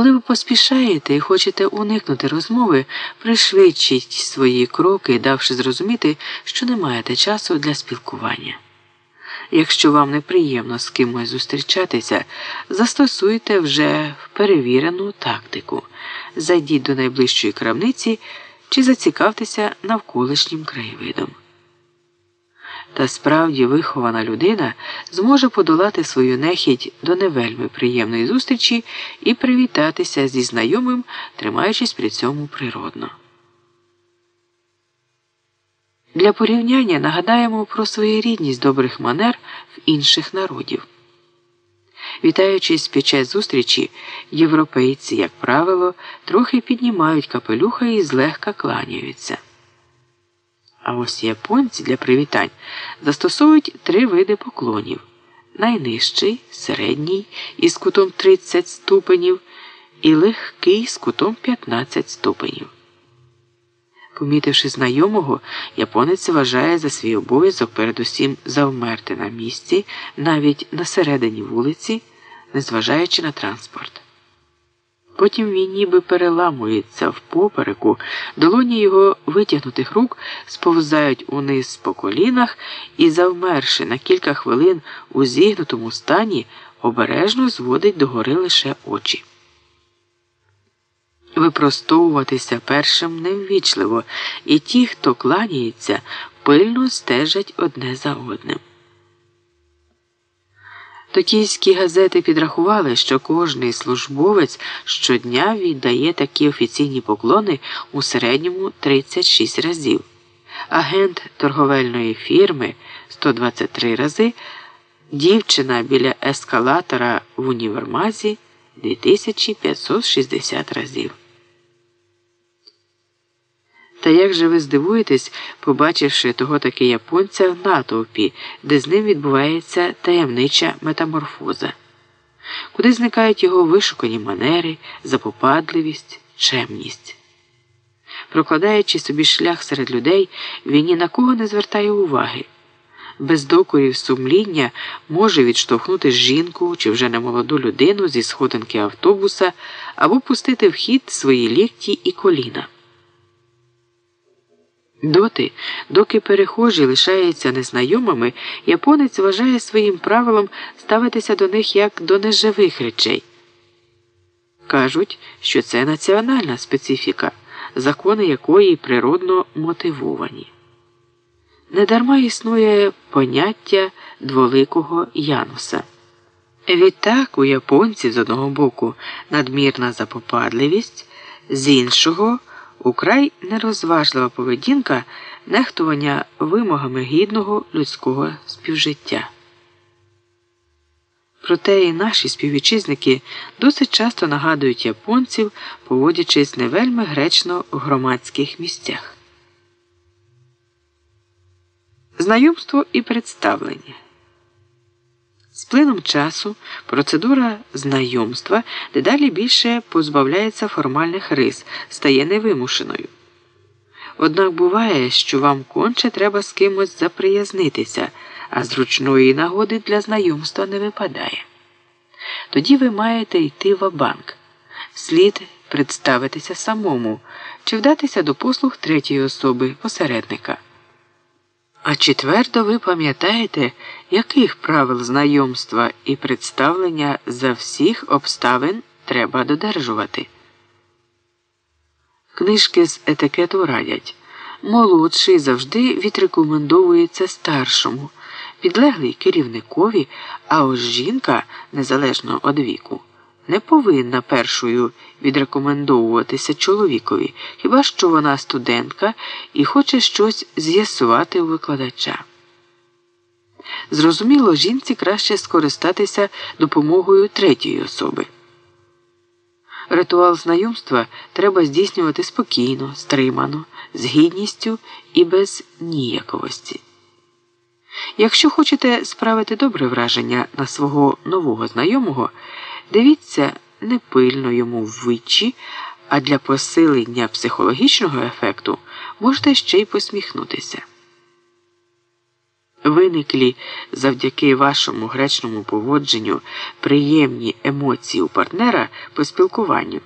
Коли ви поспішаєте і хочете уникнути розмови, пришвидшіть свої кроки, давши зрозуміти, що не маєте часу для спілкування. Якщо вам неприємно з кимось зустрічатися, застосуйте вже перевірену тактику, зайдіть до найближчої крамниці чи зацікавтеся навколишнім краєвидом. Та справді вихована людина зможе подолати свою нехідь до невельми приємної зустрічі і привітатися зі знайомим, тримаючись при цьому природно. Для порівняння нагадаємо про своєрідність добрих манер в інших народів. Вітаючись під час зустрічі, європейці, як правило, трохи піднімають капелюха і злегка кланяються. А ось японці для привітань застосовують три види поклонів: найнижчий, середній із кутом 30 ступенів і легкий з кутом 15 ступенів. Помітивши знайомого, японець вважає за свій обов'язок передусім завмерти на місці, навіть на середині вулиці, незважаючи на транспорт. Потім він ніби переламується в попереку, долоні його витягнутих рук сповзають униз по колінах і, завмерши на кілька хвилин у зігнутому стані, обережно зводить догори лише очі. Випростовуватися першим неввічливо, і ті, хто кланяється, пильно стежать одне за одним. Токійські газети підрахували, що кожний службовець щодня віддає такі офіційні поклони у середньому 36 разів, агент торговельної фірми 123 рази, дівчина біля ескалатора в універмазі 2560 разів. Та як же ви здивуєтесь, побачивши того таки японця в натовпі, де з ним відбувається таємнича метаморфоза, куди зникають його вишукані манери, запопадливість, чемність. Прокладаючи собі шлях серед людей, він ні на кого не звертає уваги. Без докорів сумління може відштовхнути жінку чи вже немолоду людину зі сходинки автобуса або пустити в хід свої лікті і коліна. Доти, доки перехожі лишаються незнайомими, японець вважає своїм правилом ставитися до них як до неживих речей. Кажуть, що це національна специфіка, закони якої природно мотивовані. Недарма існує поняття дволикого януса. Відтак у японців з одного боку надмірна запопадливість, з іншого украй нерозважлива поведінка нехтування вимогами гідного людського співжиття. Проте і наші співвітчизники досить часто нагадують японців, поводячись не вельми гречно в громадських місцях. Знайомство і представлення. Плином часу процедура знайомства дедалі більше позбавляється формальних рис, стає невимушеною. Однак буває, що вам конче треба з кимось заприязнитися, а зручної нагоди для знайомства не випадає. Тоді ви маєте йти в банк слід представитися самому чи вдатися до послуг третьої особи посередника. А чи твердо ви пам'ятаєте, яких правил знайомства і представлення за всіх обставин треба додержувати? Книжки з етикету радять молодший завжди відрекомендовується старшому, підлеглий керівникові, а ось жінка незалежно від віку не повинна першою відрекомендовуватися чоловікові, хіба що вона студентка і хоче щось з'ясувати у викладача. Зрозуміло, жінці краще скористатися допомогою третьої особи. Ритуал знайомства треба здійснювати спокійно, стримано, з гідністю і без ніяковості. Якщо хочете справити добре враження на свого нового знайомого, Дивіться не пильно йому в вичі, а для посилення психологічного ефекту можете ще й посміхнутися. Виниклі завдяки вашому гречному поводженню приємні емоції у партнера по спілкуванню.